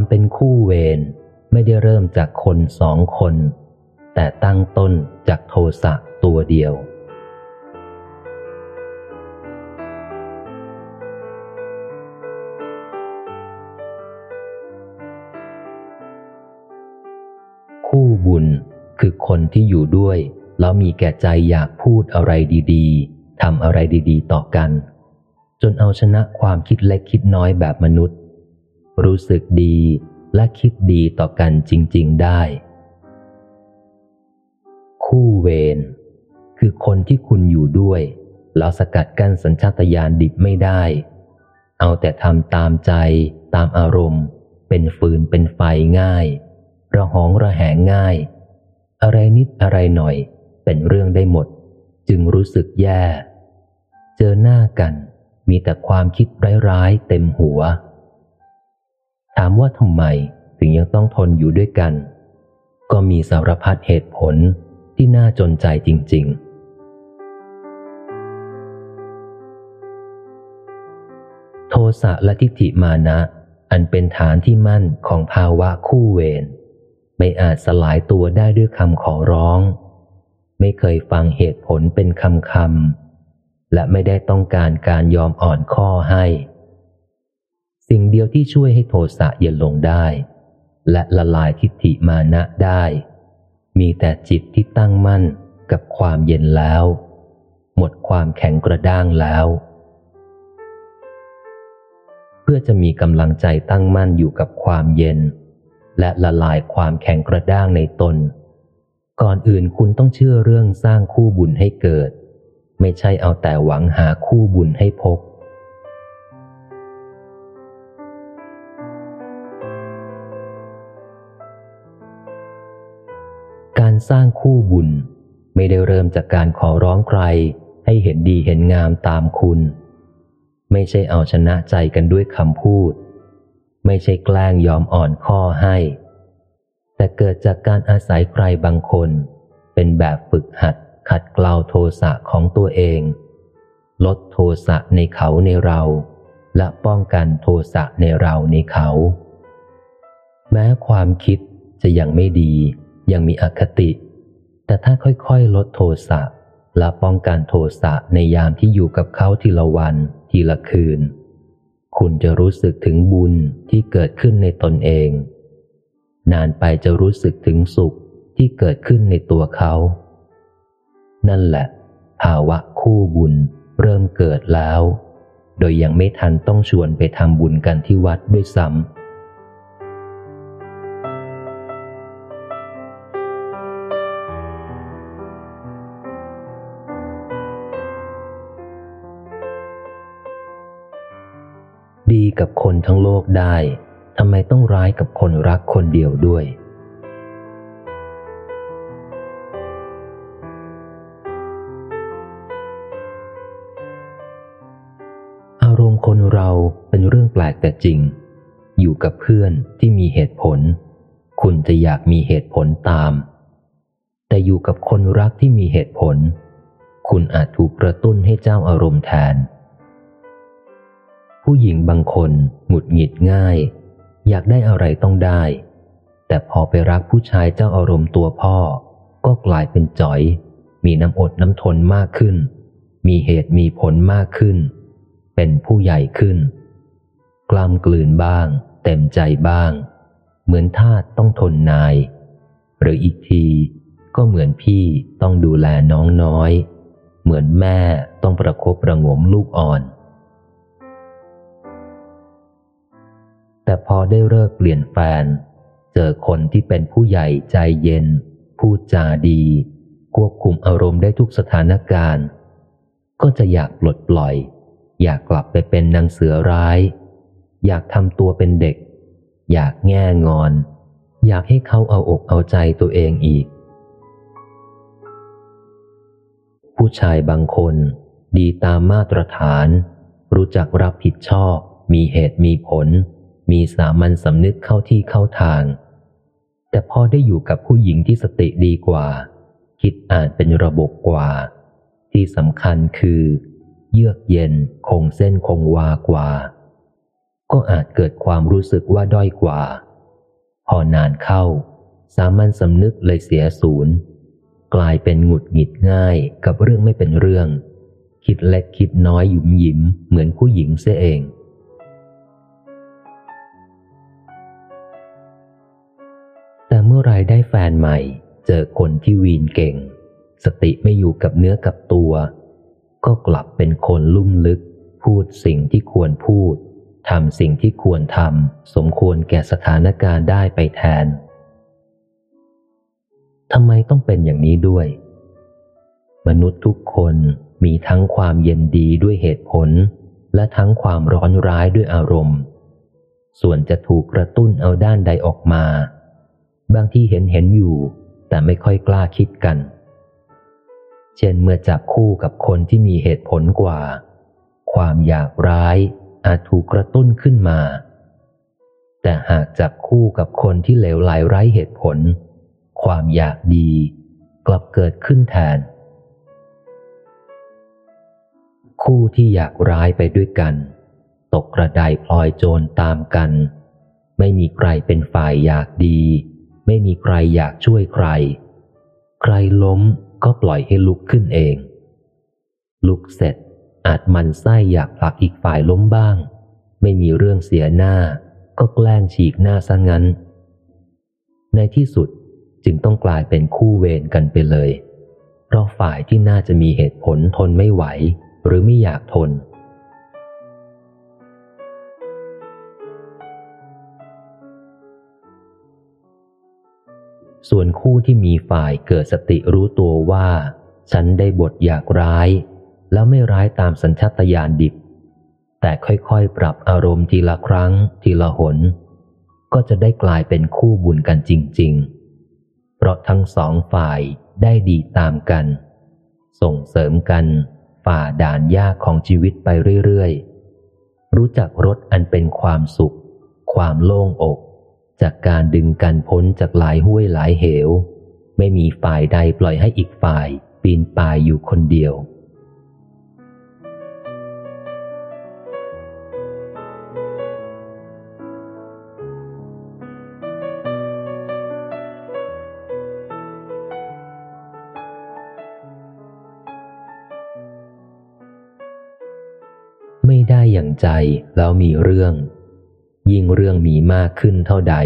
ความเป็นคู่เวรไม่ได้เริ่มจากคนสองคน แต่ตั้งต้นจากโทสะตัวเดียว คู่บุญคือคนที่อยู่ด้วย แล้วมีแก่ใจอยากพูดอะไรดีๆทำอะไรดีๆ ต่อกัน จนเอาชนะความคิดเล็กคิดน้อยแบบมนุษย์ รู้สึกดีและคิดดีต่อกันจริง ๆ ได้ คู่เวรคือคนที่คุณอยู่ด้วย แล้วสกัดกั้นสัญชาตญาณดิบไม่ได้ เอาแต่ทำตามใจตามอารมณ์ เป็นฟืนเป็นไฟง่าย ระหองระแหงง่าย อะไรนิดอะไรหน่อย เป็นเรื่องได้หมด จึงรู้สึกแย่ เจอหน้ากันมีแต่ความคิดร้ายๆเต็มหัว ถามว่าทำไมถึงยังต้องทนอยู่ด้วยกัน ก็มีสารพัดเหตุผลที่น่าจนใจจริง ๆ โทสะและทิฏฐิมานะ อันเป็นฐานที่มั่นของภาวะคู่เวรไม่อาจสลายตัวได้ด้วยคำขอร้อง ไม่เคยฟังเหตุผลเป็นคำคำและไม่ได้ต้องการการยอมอ่อนข้อให้ สิ่งเดียวที่ช่วยให้โทสะเย็นลงได้ และละลายทิฏฐิมานะได้ มีแต่จิตที่ตั้งมั่นกับความเย็นแล้ว หมดความแข็งกระด้างแล้ว เพื่อจะมีกำลังใจตั้งมั่นอยู่กับความเย็น และละลายความแข็งกระด้างในตน ก่อนอื่นคุณต้องเชื่อเรื่องสร้างคู่บุญให้เกิด ไม่ใช่เอาแต่หวังหาคู่บุญให้พบ สร้างคู่บุญ ไม่ได้เริ่มจากการขอร้องใคร ให้เห็นดีเห็นงามตามคุณ ไม่ใช่เอาชนะใจกันด้วยคำพูด ไม่ใช่แกล้งยอมอ่อนข้อให้ แต่เกิดจากการอาศัยใครบางคน เป็นแบบฝึกหัดขัดเกลาโทสะของตัวเอง ลดโทสะในเขาในเรา และป้องกันโทสะในเราในเขา แม้ความคิดจะยังไม่ดี ยังมีอคติ แต่ถ้าค่อยๆ ลดโทสะและป้องกันโทสะในยามที่อยู่กับเขาทีละวัน ทีละคืน คุณจะรู้สึกถึงบุญที่เกิดขึ้นในตนเอง นานไปจะรู้สึกถึงสุขที่เกิดขึ้นในตัวเขา นั่นแหละ ภาวะคู่บุญเริ่มเกิดแล้ว โดยยังไม่ทันต้องชวนไปทำบุญกันที่วัดด้วยซ้ำ ดีกับคนทั้งโลกได้ทำไมต้องร้ายกับคนรักคนเดียวด้วย อารมณ์คนเราเป็นเรื่องแปลกแต่จริง อยู่กับเพื่อนที่มีเหตุผล คุณจะอยากมีเหตุผลตาม แต่อยู่กับคนรักที่มีเหตุผล คุณอาจถูกกระตุ้นให้เจ้าอารมณ์แทน ผู้หญิงบางคนหงุดหงิดง่าย อยากได้อะไรต้องได้ แต่พอไปรักผู้ชายเจ้าอารมณ์ตัวพ่อ ก็กลายเป็นจ๋อย มีน้ำอดน้ำทนมากขึ้น มีเหตุมีผลมากขึ้น เป็นผู้ใหญ่ขึ้น กล้ามกลืนบ้าง เต็มใจบ้าง เหมือนทาตต้องทนนาย หรืออีกทีก็เหมือนพี่ต้องดูแลน้องน้อย เหมือนแม่ต้องประคบประงมลูกอ่อน แต่พอได้เลิกเปลี่ยนแฟน เจอคนที่เป็นผู้ใหญ่ใจเย็น พูดจาดี ควบคุมอารมณ์ได้ทุกสถานการณ์ ก็จะอยากปลดปล่อย อยากกลับไปเป็นนางเสือร้าย อยากทำตัวเป็นเด็ก อยากแง่งอน อยากให้เขาเอาอกเอาใจตัวเองอีก ผู้ชายบางคนดีตามมาตรฐาน รู้จักรับผิดชอบ มีเหตุมีผล มีสามัญสำนึกเข้าที่เข้าทาง แต่พอได้อยู่กับผู้หญิงที่สติดีกว่า คิดอ่านเป็นระบบกว่า ที่สำคัญคือ เยือกเย็นคงเส้นคงวากว่า ก็อาจเกิดความรู้สึกว่าด้อยกว่า พอนานเข้า สามัญสำนึกเลยเสียศูนย์กลายเป็นหงุดหงิดง่ายกับเรื่องไม่เป็นเรื่อง คิดเล็กคิดน้อยหยุมหยิมเหมือนผู้หญิงเสียเอง ไรได้แฟนใหม่ เจอคนที่วีนเก่ง สติไม่อยู่กับเนื้อกับตัว ก็กลับเป็นคนลุ่มลึก พูดสิ่งที่ควรพูดทำสิ่งที่ควรทำสมควรแก่สถานการณ์ได้ไปแทนทำไมต้องเป็นอย่างนี้ด้วย มนุษย์ทุกคนมีทั้งความเย็นดีด้วยเหตุผล และทั้งความร้อนร้ายด้วยอารมณ์ ส่วนจะถูกกระตุ้นเอาด้านใดออกมา บางที่เห็นเห็นอยู่ แต่ไม่ค่อยกล้าคิดกัน เช่นเมื่อจับคู่กับคนที่มีเหตุผลกว่า ความอยากร้ายอาจถูกกระตุ้นขึ้นมา แต่หากจับคู่กับคนที่เหลวไหลไร้เหตุผล ความอยากดีกลับเกิดขึ้นแทน คู่ที่อยากร้ายไปด้วยกัน ตกกระไดพลอยโจรตามกัน ไม่มีใครเป็นฝ่ายอยากดี ไม่มีใครอยากช่วยใคร ใครล้มก็ปล่อยให้ลุกขึ้นเอง ลุกเสร็จอาจมันไส้อยากผลักอีกฝ่ายล้มบ้าง ไม่มีเรื่องเสียหน้า ก็แกล้งฉีกหน้าซะงั้น ในที่สุดจึงต้องกลายเป็นคู่เวรกันไปเลย เพราะฝ่ายที่น่าจะมีเหตุผลทนไม่ไหว หรือไม่อยากทน ส่วนคู่ที่มีฝ่ายเกิดสติรู้ตัวว่า ฉันได้บทอยากร้าย แล้วไม่ร้ายตามสัญชาตญาณดิบ แต่ค่อยๆ ปรับอารมณ์ทีละครั้ง ทีละหน ก็จะได้กลายเป็นคู่บุญกันจริง ๆ เพราะทั้งสองฝ่ายได้ดีตามกัน ส่งเสริมกันฝ่าด่านยากของชีวิตไปเรื่อยๆ รู้จักรสอันเป็นความสุข ความโล่งอก จากการดึงกันพ้นจากหลายห้วยหลายเหว ไม่มีฝ่ายใดปล่อยให้อีกฝ่าย ปีนป่ายอยู่คนเดียว ไม่ได้อย่างใจแล้วมีเรื่อง ยิ่งเรื่องมีมากขึ้นเท่าใด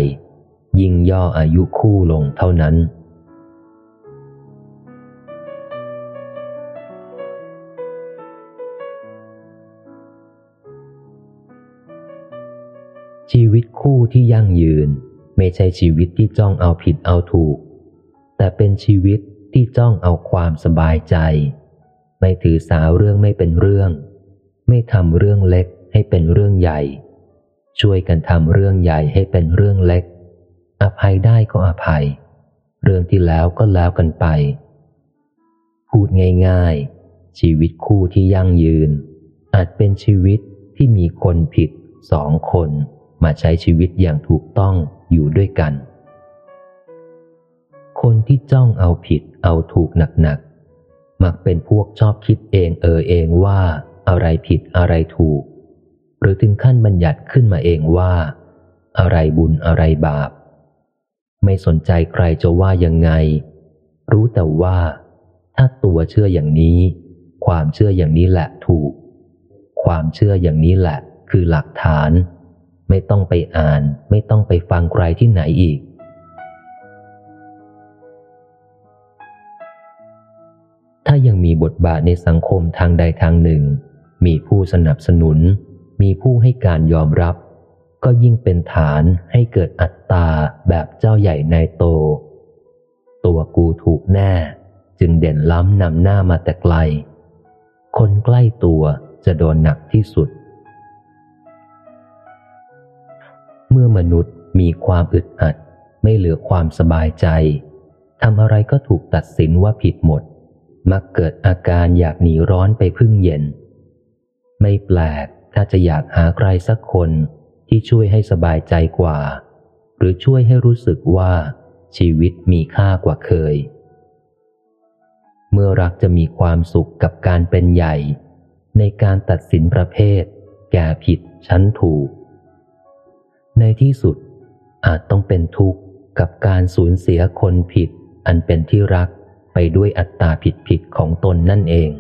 ยิ่งย่ออายุคู่ลงเท่านั้น ชีวิตคู่ที่ยั่งยืนไม่ใช่ชีวิตที่จ้องเอาผิดเอาถูก แต่เป็นชีวิตที่จ้องเอาความสบายใจ ไม่ถือสาเรื่องไม่เป็นเรื่อง ไม่ทำเรื่องเล็กให้เป็นเรื่องใหญ่ ช่วยกันทำเรื่องใหญ่ให้เป็นเรื่องเล็ก อภัยได้ก็อภัย เรื่องที่แล้วก็แล้วกันไป พูดง่าย ๆ ชีวิตคู่ที่ยั่งยืน อาจเป็นชีวิตที่มีคนผิดสองคนมาใช้ชีวิตอย่างถูกต้องอยู่ด้วยกัน คนที่จ้องเอาผิดเอาถูกหนักๆ มักเป็นพวกชอบคิดเองเออเองว่าอะไรผิดอะไรถูก หรือถึงขั้นบัญญัติขึ้นมาเองว่า อะไรบุญอะไรบาป ไม่สนใจใครจะว่ายังไง รู้แต่ว่า ถ้าตัวเชื่ออย่างนี้ ความเชื่ออย่างนี้แหละถูก ความเชื่ออย่างนี้แหละ คือหลักฐาน ไม่ต้องไปอ่าน ไม่ต้องไปฟังใครที่ไหนอีกถ้ายังมีบทบาทในสังคมทางใดทางหนึ่ง มีผู้สนับสนุน มีผู้ให้การยอมรับ ก็ยิ่งเป็นฐานให้เกิดอัตตาแบบเจ้าใหญ่นายโต ตัวกูถูกแน่ จึงเด่นล้ำนำหน้ามาแต่ไกล คนใกล้ตัวจะโดนหนักที่สุด เมื่อมนุษย์มีความอึดอัด ไม่เหลือความสบายใจทำอะไรก็ถูกตัดสินว่าผิดหมด มักเกิดอาการอยากหนีร้อนไปพึ่งเย็น ไม่แปลก ถ้าจะอยากหาใครสักคนที่ช่วยให้สบายใจกว่า หรือช่วยให้รู้สึกว่าชีวิตมีค่ากว่าเคย เมื่อรักจะมีความสุขกับการเป็นใหญ่ ในการตัดสินประเภท แก่ผิดชั้นถูก ในที่สุดอาจต้องเป็นทุกข์กับการสูญเสียคนผิดอันเป็นที่รักไปด้วยอัตตาผิดผิดๆของตนนั่นเอง